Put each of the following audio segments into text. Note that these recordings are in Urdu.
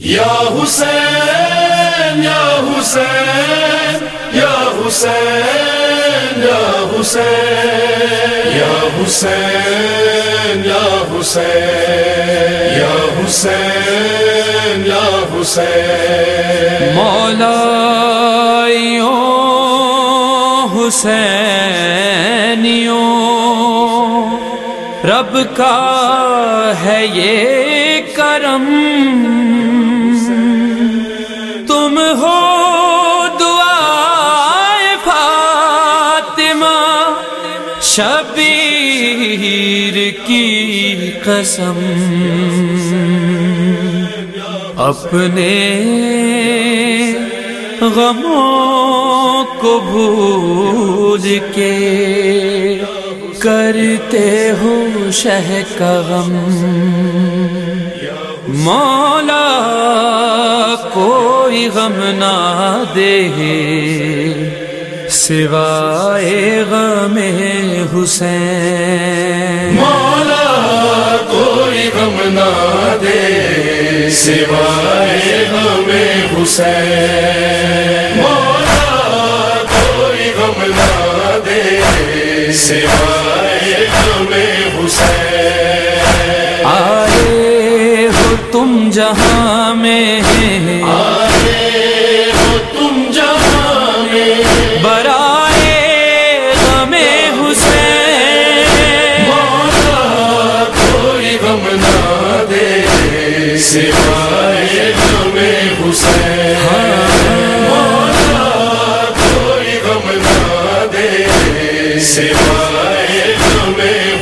یا حسین یا حسین یا حسین یا حسین یا حسین یا حسین یا حسین یا حسین۔ مولا حسینیوں رب کا ہے یہ کرم۔ شبیر کی قسم۔ اپنے غموں کو بھول کے کرتے ہو شہ کا غم۔ مولا کوئی غم نہ دے۔ سوائے غم حسین۔ مولا کوئی غم نہ دے سوائے غم حسین۔ مولا کوئی غم نہ دے سوائے غم حسین۔ آئے ہو تم جہاں میں سوائے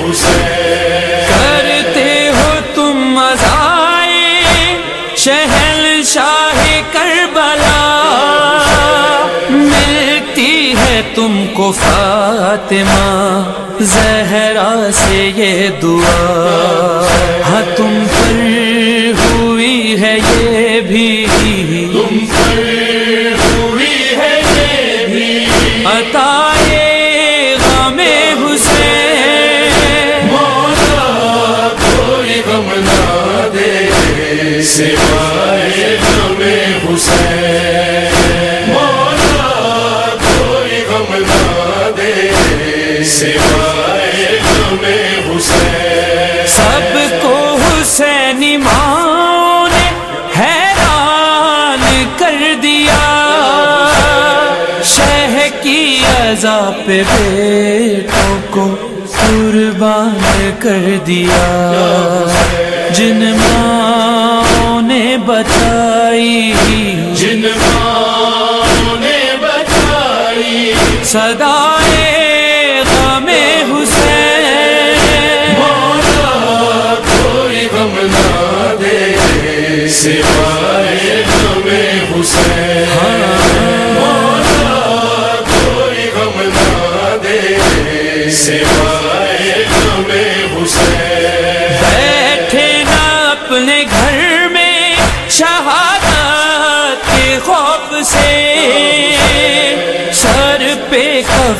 حسین کرتے ہو تم مزائے شہل شاہ کربلا۔ ملتی ہے تم کو فاطمہ، زہرا سے یہ دعا۔ ہاں تم پر ہوئی ہے یہ پہ بیٹوں کو قربان کر دیا۔ جن ماں نے بچائی۔ جن ماں نے بچائی۔ سدائے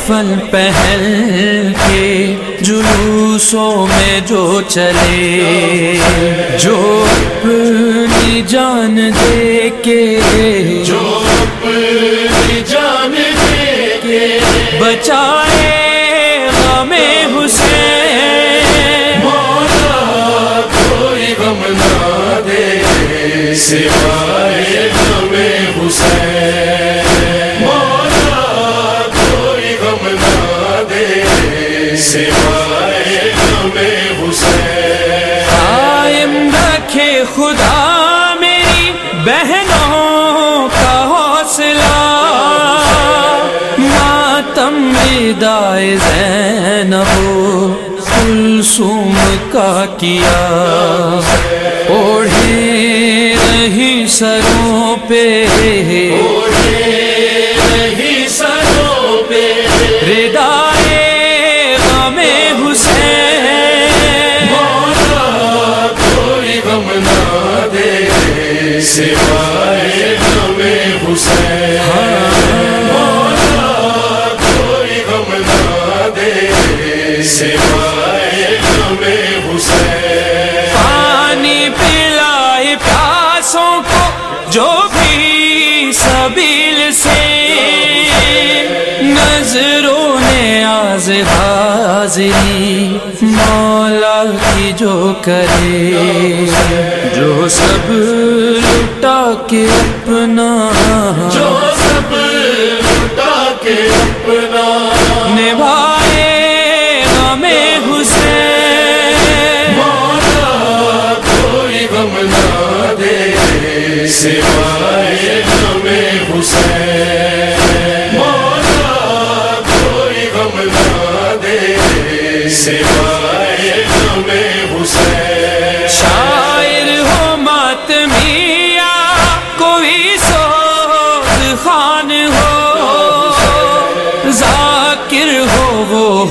کفن پہن کے جلوسوں میں جو چلے، جو اپنی جان دے کے، جو اپنی جان دے کے بچائے غم خدا میری بہنوں کا حوصلہ۔ ماتم ودائے زینب، کلثوم کا کیا۔ اوڑھے رہی سروں پہ۔ دے سوائے ہمیں حسین مولا کوئی غم نہ دے سوائے ہمیں حسین پانی پلائے پیاسوں کو قبیل آز حاضری مولا کی جو کرے۔ جو سب لٹا کے اپنا۔ جو سب لٹا کے اپنا۔ نبھائے ہمیں حسین۔ مولا کوئی غم نہ دے۔ سوائے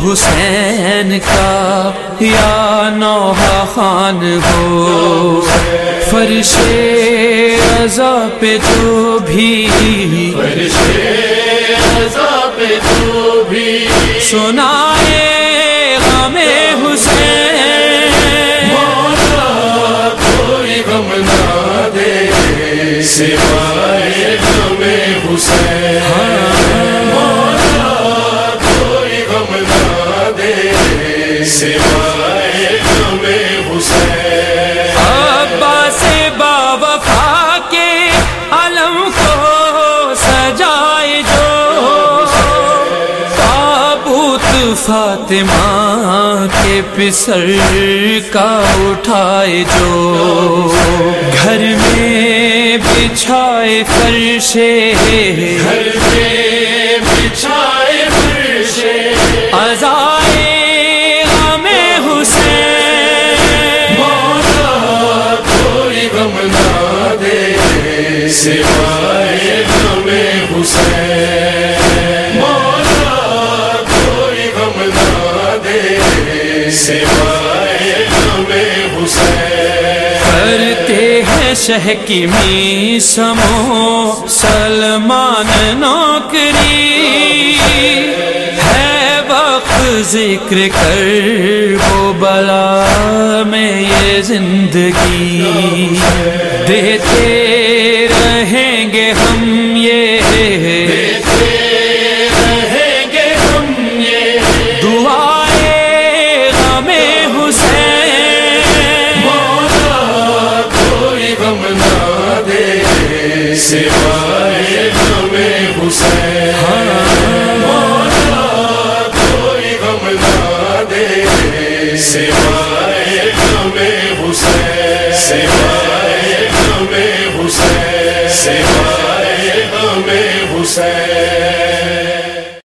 حسین کا یا نوحہ خان ہو۔ فرش رضا پہ جو بھی فرشتے عذاب تو بھی سنائے ہمیں حسین۔ مولا کوئی غم نہ دے سوائے ہمیں حسین۔ فاطمہ کے پسر کا اٹھائے جو گھر میں بچھائے فرشے گھر میں ہیں شہ کی می سمو سلمان نوکری ہے وقت ذکر کر وہ بلا میں یہ زندگی دیتے